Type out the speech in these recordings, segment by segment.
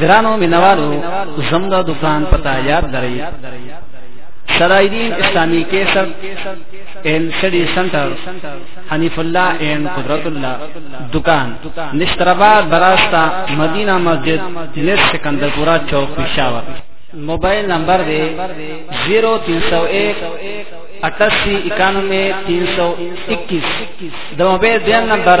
ګرانو مینوالو زموږ دکان پتا یاد درئ سرایدین اسلامی کیسر این سڑی سنٹر حنیف اللہ این قدرت اللہ دکان نشترآباد براستہ مدینہ مسجد نس سکندر پورا چوک پشاور موبائل نمبر دے زیرو تین سو ایک اٹاسی اکانوے تین سو اکیس دو موبائل دین نمبر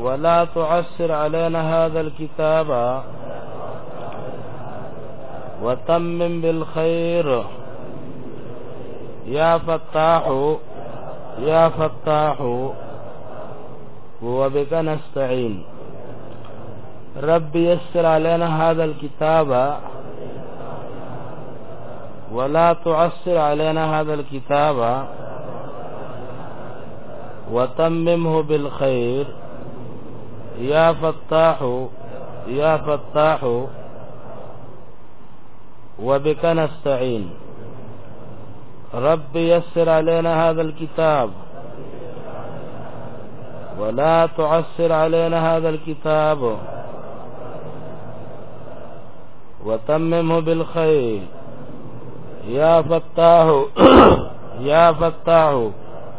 ولا تعسر علينا هذا الكتاب وتمم بالخير يا فتاح يا فتاح وبك نستعين رب يسر علينا هذا الكتاب ولا تعسر علينا هذا الكتاب وتممه بالخير یا فتاح یا فتاح وبك نستعين رب يسر علينا هذا الكتاب ولا تعسر علينا هذا الكتاب وتممه بالخير يا فتاح يا فتاح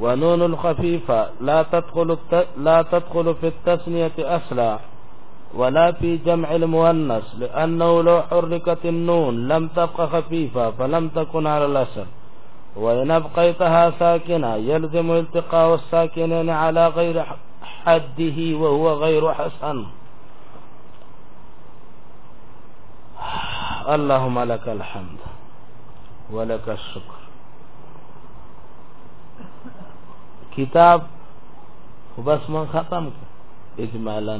ونون الخفيفة لا تدخل لا تدخل في التسنية أصلا ولا في جمع المؤنث لأنه لو حركت النون لم تبقى خفيفة فلم تكن على الأسر وإن أبقيتها ساكنة يلزم التقاء الساكنين على غير حده وهو غير حسن اللهم لك الحمد ولك الشكر کتاب خو بس من ختم اجمالا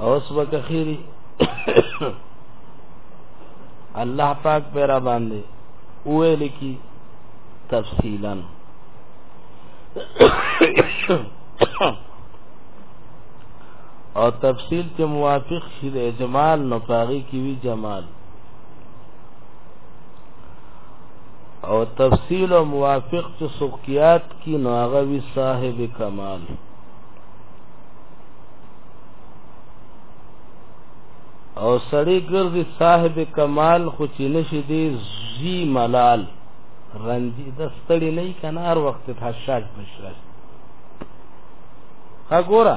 اوس وکخيري الله پاک پیرا باندې اوه لکی تفصیلا او تفصیل چې موافق شي د اجمال نو پاغي کی وی جمال او تفصیل او موافق چې سوقیات کی ناغوی صاحب کمال او سړی ګرځي صاحب کمال خو چې نشي دی زی ملال رنجی د ستړي نه کنار وخت ته شاج بشرش ها ګوره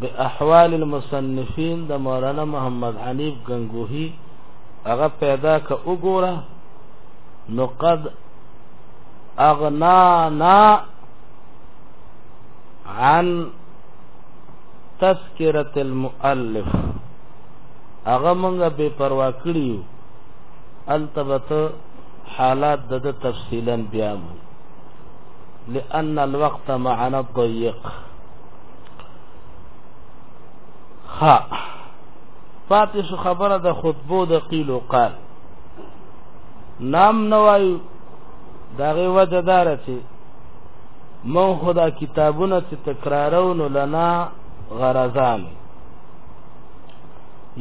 د احوال المصنفین د مولانا محمد حنیف غنگوهی هغه پیدا ک وګوره نو قد اغنانا عن تذکرة المؤلف هغه مونږه بے پروا کړیو التبت حالات د تفصیلا بیان لأن الوقت معنا ضيق ها پاتې شو خبره د خطبو د قیل او قال نام نوای دغه وجه دار چې مو خدا کتابونه چې تکرارونو لنا غرضان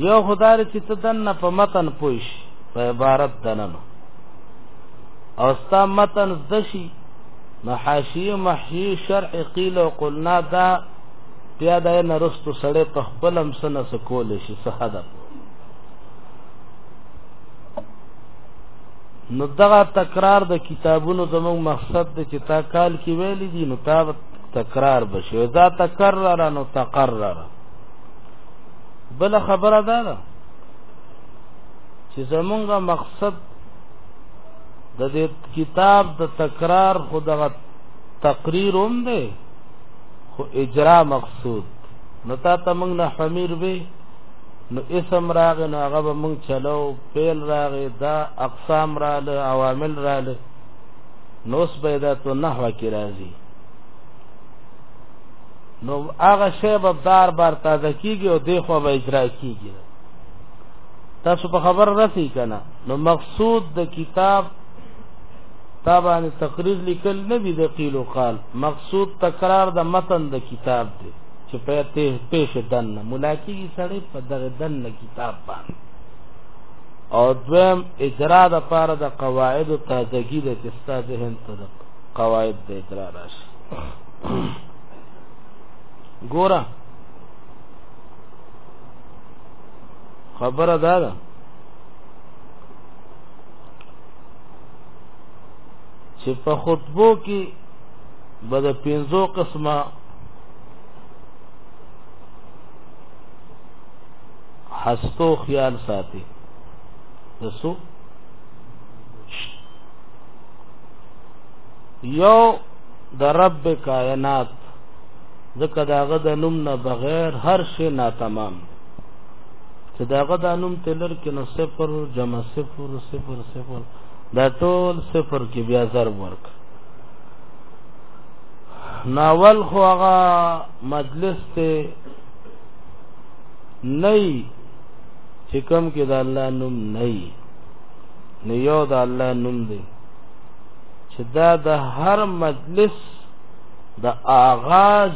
یو خدای چې تدن په متن پوښ په عبارت دننو او ستا متن زدشي محاشی محی شرع قیل او قلنا دا بیا دا نه رستو سړی په خپل هم سنه سکول شي څه هدف نو دغه تکرار د کتابونو زموږ مقصد دی چې تا کال کې ویل دي نو تا تکرار بشي دا تکرر نو تقرر بل خبره ده چې زمونږه مقصد د دې کتاب د تکرار خو دغه تقریر هم دی خو اجرا مقصود نو تا ته موږ نه حمیر وی نو اسم راغې نو هغه به موږ چلو پیل راغې دا اقسام رااله عوامل رااله نو اوس به دا تو نحوه کې راځي نو هغه شی به بار بار تازه کیږي او دی خو به اجرا کیږي تاسو په خبر رسی کنه نو مقصد سود د کتاب طبعا تقریر لیکل نه دي د قیل او قال مقصود تکرار د متن د کتاب دی چې په ته پیش دن ملاکی سړی په دغه دن کتاب باندې او دویم اجرا د پاره د قواعد تازگی د تستا ذهن ته د قواعد د اجرا راشي ګوره خبره ده چې په خطبو کې به د پنځو قسمه هستو خیال ساتي دسو یو د رب کائنات ځکه داغه د نوم نه بغیر هر شی ناتمام دی چې داغه د انوم تلر کې نو صفر جمع صفر صفر صفر دا ټول صفر کې بیا ضرب ورک ناول خو هغه مجلس ته نه چې کوم کې د الله نوم نه نه یو د الله نوم دی چې دا د هر مجلس د آغاز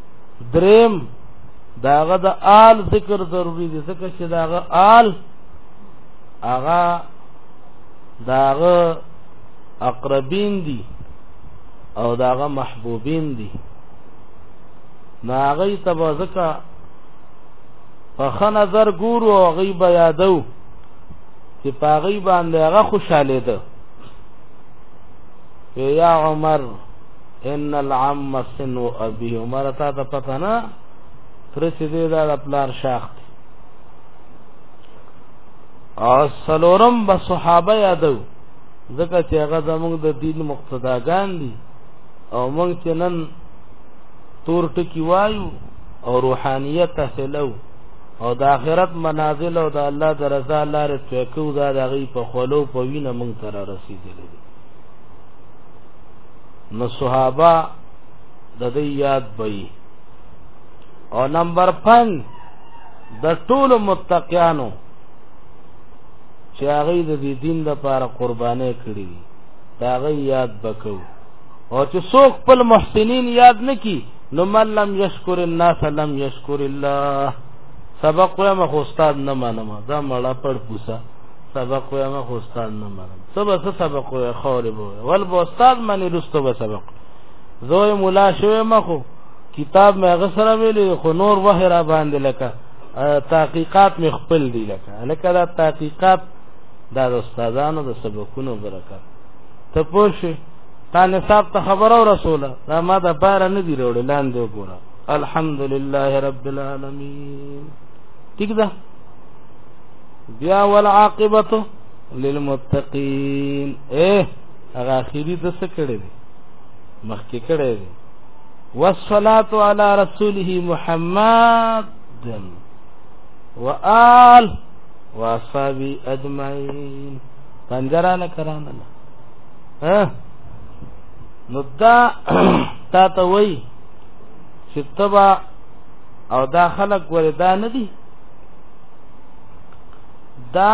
دریم داغه د آل ذکر ضروری دی ځکه چې داغه آل هغه داغه اقربین دي او داغه محبوبین دي ناغی تبا ځکه په ښه نظر ګورو او هغوی به یادو چې په هغوی باندې هغه خوشحالېده یا عمر ان العم سن ابي عمر تا ته پته نه تر چې دې دا د پلار شاخت او سلورم به صحابه یادو ځکه چې هغه زموږ د دین مقتداګان دي او موږ چې نن تور ټکی وایو او روحانیت تحصیلو او د آخرت منازل او د الله د رضا لارې څوکو دا د غي په خلو په وینه موږ تر رسیدلې نو صحابه د دې یاد وي او نمبر 5 د ټولو متقیانو چې هغه د دې دین لپاره قربانې کړې دي دا غي یاد بکو او چې څوک خپل محسنین یاد نکي نو من لم یشکر الناس لم یشکر الله سبق وایم خو استاد نه منم دا مړه پړ پوسا سبق وایم خو استاد نه منم ته به څه سبق وې خورې به ول به استاد منی رستو به سبق زوی مولا شوی مخو کتاب مې هغه سره ویلې خو نور وه را باندې لکه تحقیقات مې خپل دی لکه لکه دا تحقیقات دا د استادانو د سبقونو برکت ته پوښې تا نصاب ته خبر او رسوله دا ما د بار نه دی وروړي لاندې وګوره الحمدلله رب العالمین ٹھیک ده بیا والعاقبته للمتقین اے هغه اخیری د څه کړی دی مخکې کړی دی والصلاه علی رسوله محمد وآل واصحابي اجمعين پنجرانه کرانه ها نو دا تا ته وای چې تبا او دا خلق وردا نه دي دا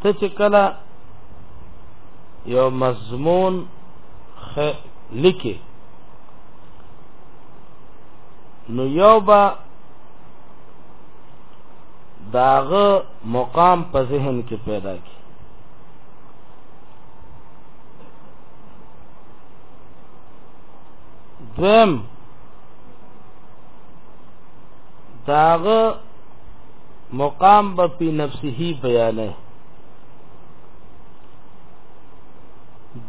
ته چې کله یو مضمون لیکي نو یو با داغه مقام په ذهن کې پیدا کی دویم داغه مقام به په نفسه بیانه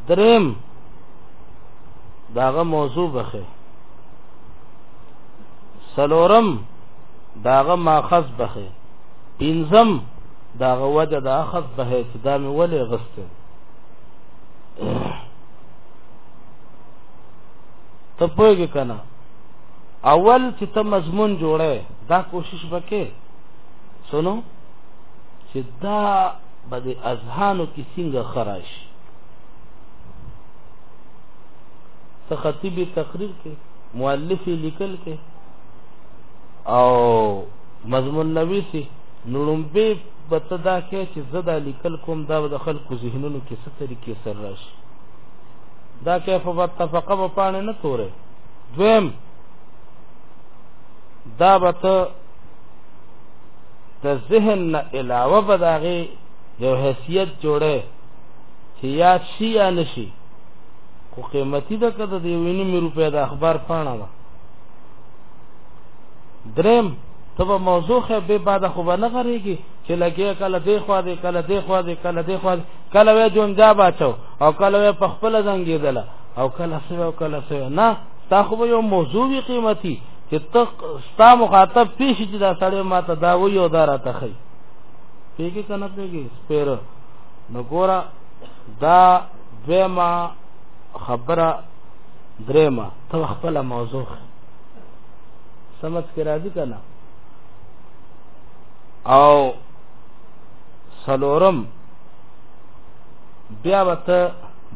درم داغه موضوع بخه سلورم داغه ماخذ بخه پنځم داغه وجه د اخذ به چې دا مې ولې غسته ته پوهږې کنه اول چې ته مضمون جوړه دا کوشش وکې سنو چې دا به د اذهانو کې څنګه خراش ته خطیب تقریر کې مؤلف لیکل کې او مضمون نوی سي نړمبه بته دا کې چې زدا لیکل کوم دا د خلکو ذهنونو کې ستري کې سر راشي دا کیف وتفقه په پانه نه توره دویم دا به ته د ذهن نه علاوه به د هغې یو حیثیت جوړی چې یاد شي یا نه شي خو قیمتي ده که د دې یوې نیمې روپۍ د اخبار پاڼه ده دریم ته به موضوع خې به بعد خو به نه غریږي چې لګي کله دی خو دی کله دی خو دی کله دی خو کله وې جونجا باچو او کله وې په خپل زنګیدله او کله سوی او کله سوی نه تا خو یو موضوع وی قیمتي چې ته ستا مخاطب پیش چې دا سړی ما ته دا وی او دا را تخی پیګه کنه پیګه سپیر نو ګورا دا دویما خبره دریما ته خپل موضوع سمجھ کې راځي کنه او سلورم بیا وته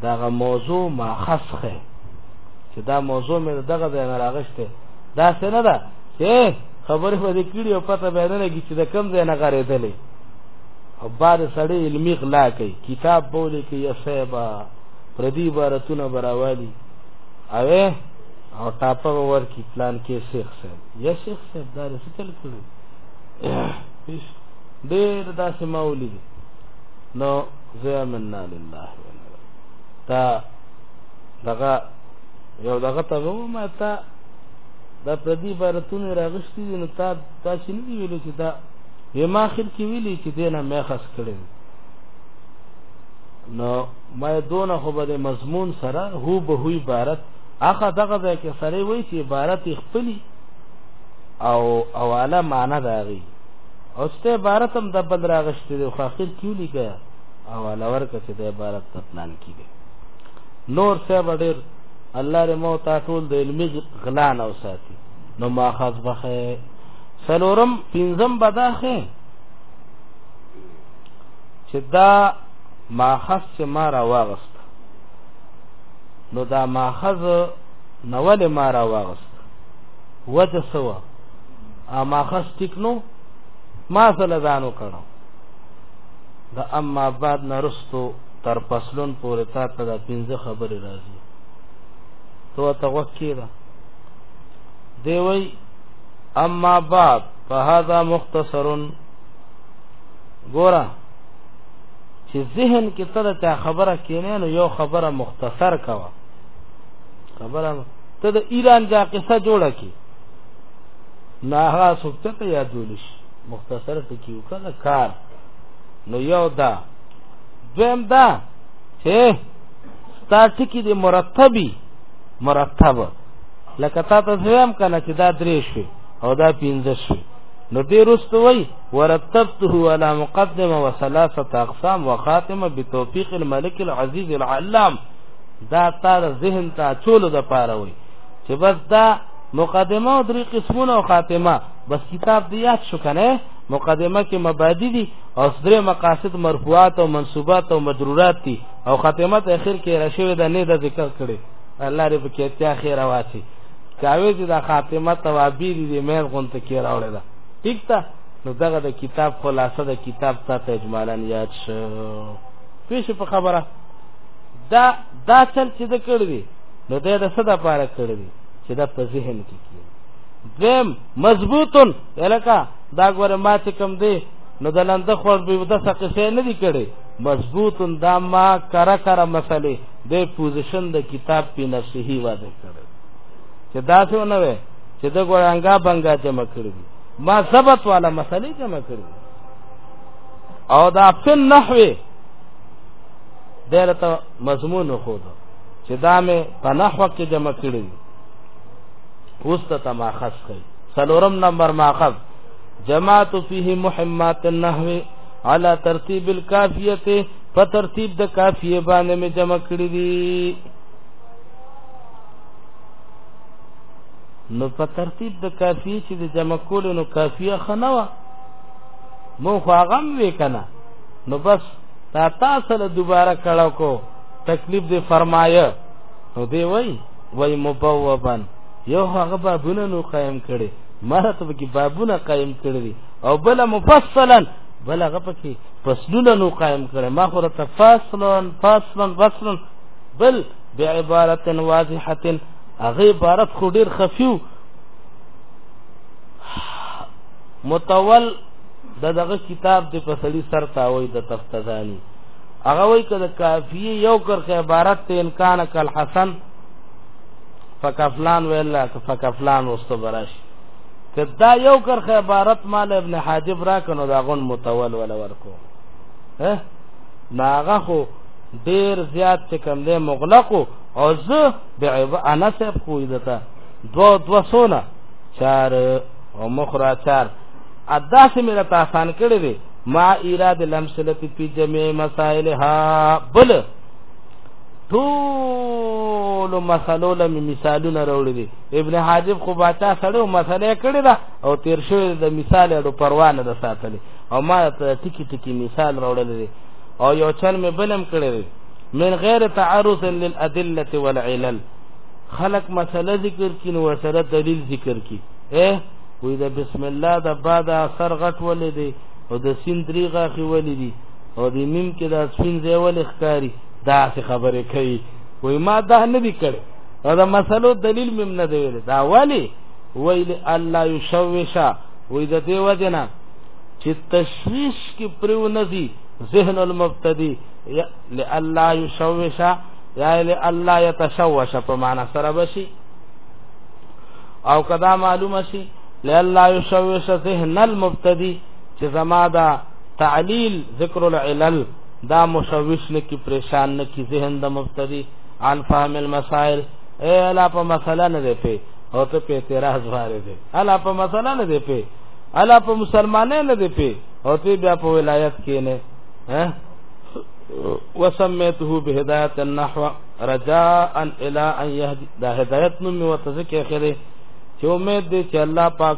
دغه موضوع ما خسخه چې دا موضوع مې دغه ځای نه راغشته دا څه نه ده چې خبرې په دې کړي او پته به نه لګي چې د کم ځای نه غړېدلې او بعد سړی علمي غلا کوي کتاب بولې کې یسبا پردی بارتونه براوالي اوه او ټاپه ور کی پلان کې شیخ صاحب یا شیخ صاحب دا څه چل کړو ډېر داسې ماولي نو زه مننا لله تا دغه یو دغه ته ومه تا دا پردي عبارتونه راغشتي دي نو تا تاسو نه ویلو چې دا یې ما اخر کې ویلي چې دینه مې خاص کړی نو ما دونه خو به مضمون سره هو به هو عبارت اخه دغه ځای کې سره وای چې عبارت خپلی او اواله معنا داغي او ست عبارت هم د بل راغشتي خو اخر کې لیکه او علاوه کړه چې د عبارت په پلان کې دي نور څه ډېر الله دې مو تا ټول د علمي غلا نه وساتي نو ماخذ بخه سلورم پنځم بداخه چې دا ماخذ چې ما را واغست نو دا ماخذ نوول ما را واغست وجه سوا ا ماخذ ټیک نو ما سره ځانو کړو د اما بعد نرستو تر پسلون پورې تا ته دا پنځه خبرې راځي تو ته وکی دا دی وی اما بعد فهذا مختصر ګوره چې ذهن کې ته دا خبره کینې نو یو خبره مختصر کوا خبره ته د ایران دا قصه جوړه کی نه هغه سوچته یادول شي مختصر ټکی وکړه کار نو یو دا دویم دا چې ستا ټکی دی مرتبی مرتب لکه تا ته زویم کنه چې دا درې شوي او دا پنځه شوي نو دې رستو وای ورتبته على مقدمه وثلاثه اقسام وخاتمه بتوفيق الملك العزيز العلام دا تار ذهن ته چول د پاره وای چې بس دا مقدمه او درې قسمونه او خاتمه بس کتاب دی یاد شو کنه مقدمه کې مبادی دي او درې مقاصد مرفوعات او منصوبات او مجرورات دي او خاتمه ته اخر کې راشوي د نه د ذکر کړي الله دې په کې اتیا خیر واچي چاوي چې د خاتمه توابیر دي مې غونت کې راوړل دا ٹھیک تا نو دغه د کتاب خلاصه د کتاب ته تجمالا یاد شو پیش په خبره دا دا چل چې د کړ دي نو دا د صدا پاره کړ دي چې دا په ذهن کې کیږي دیم مضبوطن الکه دا ګوره ما چې کم دی نو د لنده خور به د څه قصې نه دی کړي مضبوط دا ما کرا کرا مسلې د پوزیشن د کتاب په نصحي واده کړي چې دا څه نه وي چې د ګورانګا بنګا جمع کړي ما ثبت والا مسلې جمع کړي او دا په نحوه دلته مضمون خو دا چې دا مې په نحوه کې جمع کړي اوس ته ما خاص کړي سلورم نمبر ماخذ جماعت فيه محمات النحو على ترتیب الکافیه په ترتیب د کافیه باندې می جمع کړی دي نو په ترتیب د کافیه چې د جمع کول نو کافیه خنوا مو خو هغه وی کنه نو بس تا تاسو له دوباره کړه کو تکلیف دې فرمایه نو دی وای وای مبوبن یو هغه بابونه نو قائم کړي مرته به کې بابونه قائم کړي او بل مفصلا بل هغه پکې فصلونه نو قائم کړي ما خو ته فصلا فصلا فصلا بل بعبارت واضحه هغه عبارت خو ډیر خفیو متول د دغه کتاب د پسړی سر تاوي د تفتزانی هغه وای کده کافی یو کرخه عبارت ته انکان کل حسن فکفلان ویل که فکفلان وسته براش که دا یو کرخه عبارت مال ابن حاجب را کنو دا غون متول ولا ورکو ها ناغه خو ډیر زیات چې کم دی مغلق او زه بعیب انا سب خو دته دو دو سونه چار او مخرا چار ادا سه میرا تاسان کړی دی ما ایراد لمسلتی پی جمع مسائلها بل ټول مسلو له مثالونه راوړي دي ابن حاجب خو باچا سره مسله کړې ده او تیر شوی د مثال اړو پروا نه ده ساتلې او ما ته ټکی ټکی مثال راوړل دي او یو چل مې بلم کړی دی من غیر تعرض للادله والعلل خلق مسله ذکر کین و سره دلیل ذکر کی اے وې د بسم الله د بعد اثر غټ ولې دی او د سیندریغه خې ولې دی او دې مين کې دا سپین ځای ولې ښکاری دا څه خبره کوي وای ما دا نه دی کړی او دا مسلو دلیل مم نه دی ویل دا ولی ویل الله یشوشا وای د دې وجنا چې تشویش کې پرو نزي ذهن المبتدی لالا یشوشا یا لالا یتشوش په معنا سره بشي او کدا معلومه شي لالا یشوش ذهن المبتدی چې زما دا تعلیل ذکر العلل دا مشوش نه کی پریشان نه کی ذهن د مبتدی عن فهم المسائل اے الا په مسله نه دی په او ته په اعتراض واره دی الا په مسله نه دی په الا په مسلمانې نه دی په او ته بیا په ولایت کې نه ها وسمیته بهدایت النحو رجاء الى ان يهدي دا هدایت نوم وتذکر خره چې امید دې چې الله پاک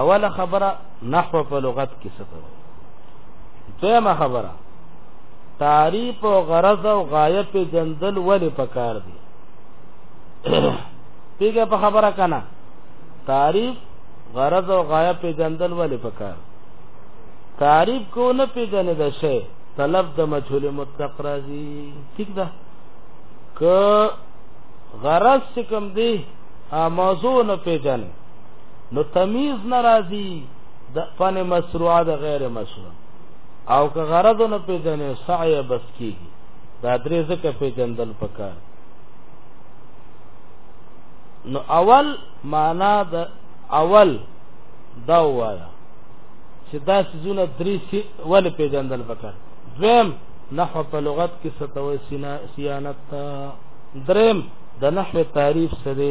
اوله خبره نحو په لغت کې څه ته دویمه خبره تعریف او غرض او غایه په جندل ولې پکار دي پیګه په خبره کنا تعریف غرض او غایه په جندل ولې پکار تعریف کو نه پیژنې ده شی طلب د مجهول مطلق راځي ٹھیک ده ک غرض څه کوم دی موضوع نه پیژنې نو تمیز ناراضی د فن مشروع د غیر مشروع او که غرض نه پیژنې سعی بس کیږي دا درې ځکه پیژندل پکار نو اول معنا د اول دا وایا چې دا سيزونه درې سي ول پیژندل پکار دویم نحو په لغت کې ستوي سیانت دریم د نحو تعریف سره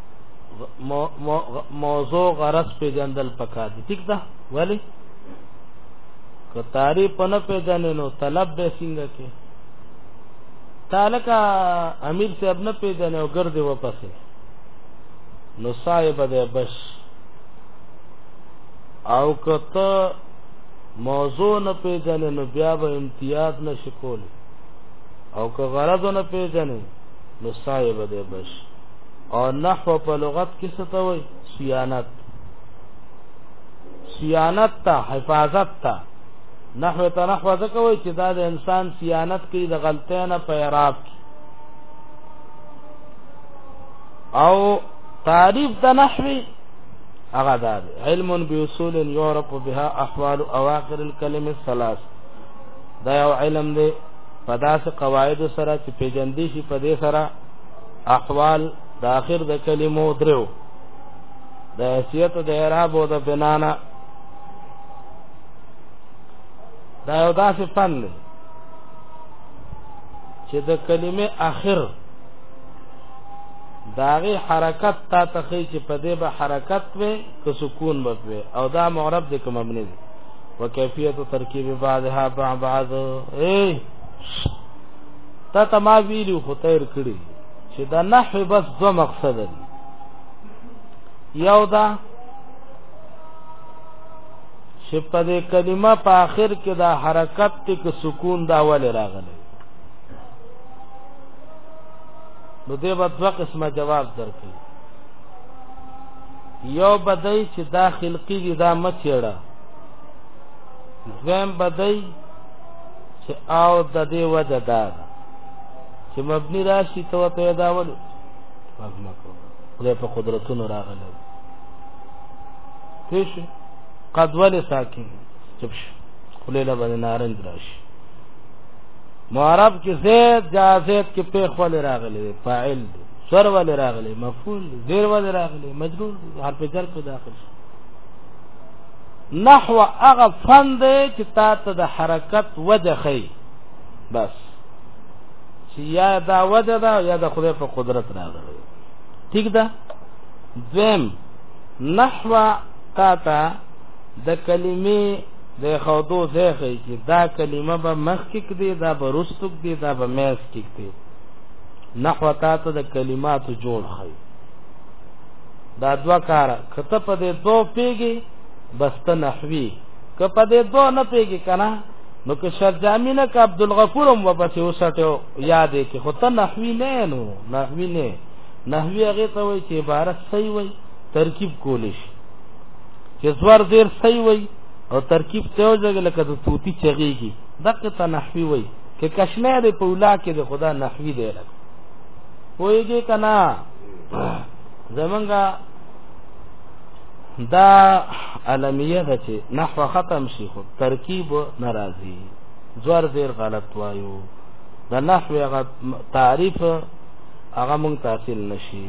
موضوع غرض پیجندل پکار دي ٹھیک ده ولی که تعریف نه پیژنې نو طلب به څنګه کې تعلقا امیر صاحب نه پیژنې او ګرځي وپسې نو صاحب ده بش او کته موضوع نه پیژنې نو بیا به امتیاز نشي کول او که غرض نه پیژنې نو صاحب ده بش او نحو په لغت کې څه ته وایي صيانت صيانت ته حفاظت ته نحو ته نحو ځکه وایي چې دا د انسان صيانت کوي د غلطۍ نه په اعراب کې او تعریف د نحوی هغه دا علم باصول یعرف بها احوال اواخر الكلم الثلاث دا یو علم دی په داسې قواعد سره چې پیجندې شي په دې سره احوال د اخر د کلمو درو د حیثیت د اعراب او د بنانا دا یو داسې فن دی چې د کلمې اخر داغه حرکت تا تخی چې په دې به حرکت وې که سکون وې او دا معرب دې کوم مبني دی وکیفیت ترکیب بعضها بعض اے تا ته ما ویلو خو تیر کړی چې دا نحو بس دو مقصد دی یو دا چې په دې کلمه په آخر کې دا حرکت ته کې سکون دا ول راغلی نو دې په دوه قسمه جواب درکړي یو بدای چې دا خلقی دي دا مچېړه دویم بدای چې او د دې وجه دا چې مبني راشي تو پیدا ول مبني کو خدای په قدرتونو راغله پیش قد ول ساکن چپ شي خلیل باندې نارنج راشي معرب کې زید جازید کې په خپل راغلي فاعل دی سر ول راغلي مفعول دی زیر ول راغلي مجرور حرف جر په داخل شي نحو هغه فن دی چې تا ته د حرکت وجه خي بس چې یا دا وجه ده یا د خدای په قدرت راغلی ٹھیک ده دویم نحو تا ته د کلمې د خودو ځای خي چې دا کلمه به مخ کې کړي دا به رستو کړي دا به مېس کې کړي نحو تا ته د کلماتو جوړ خي دا دوا کار کته په دې دو پیږي بست نحوی که په دې دو نه پیږي کنه نو که شرجامی نه که عبدالغفور هم وپسې وسټو یادې کې خو ته نحوی نه نو نحوی نه نحوی هغه ته وایي چې عبارت صحیح وایي ترکیب کولی شي چې زور زیر صحیح وایي او ترکیب ته وځګل لکه د توتی چغیږي دغه ته نحوی وایي کې کشمه دې په ولا کې د خدا نحوی دی لکه وایږي کنا زمونږه دا علمیه ده چې نحو ختم شي خو ترکیب ناراضي زور زیر غلط وایو د نحو هغه تعریف هغه مونږ تحصیل نشي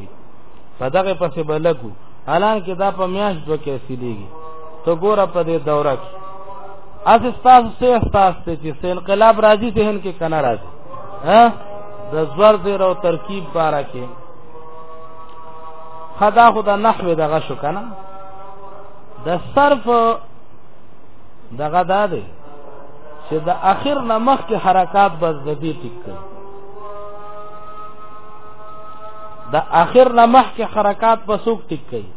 په دغه پسې بلګو حالانکه دا په میاش دو کې سیدیږي تو ګوره په دې دوره کې اس استاس سے استاس ته چې سه انقلاب راځي ذهن کې کنه راځي ها د زور زیر او ترکیب بارا کې خدا خدا نحوه دغه شو کنه د صرف دغه دا دی چې د اخر نمخ کې حرکات بس د دې ټیک کړي د اخر نمخ کې حرکات بس وک ټیک کړي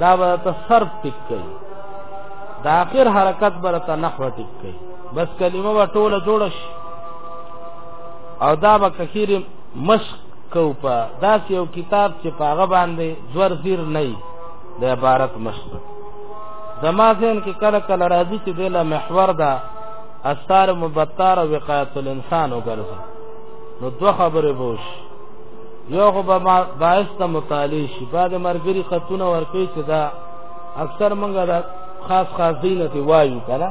دا به ته صرف ټیک کړي د اخر حرکت برته نحوه ټیک کړي بس کلمه ټوله جوړه شي او دا به کثیر مشق کو په داس یو کتاب چې پاغه باندې زور زیر نه د عبارت مشق زما ذهن کې کله کله راځي چې دله محور دا اثار مبتار او وقایت الانسان وګرځي نو دوه خبرې بوش یو خو به باعث ته مطالعه شي بعد مرګري خطونه ورکړي چې دا اکثر مونږه خاص خاص دینه دی وایو کنه